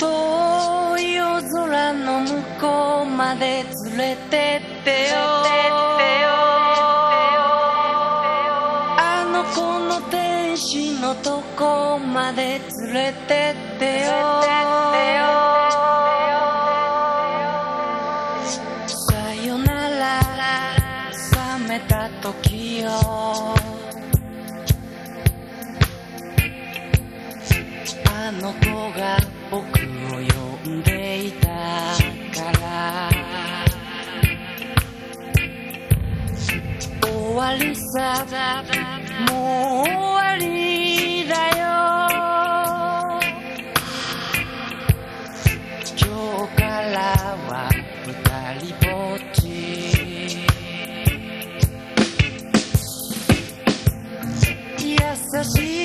遠い夜空の向こうまで連れてってよ。あの子の天使のとこまで連れてってよ。さよなら冷めた時よ。あの子が僕りさもう終わりだよ今日からは二人ぼっち優しい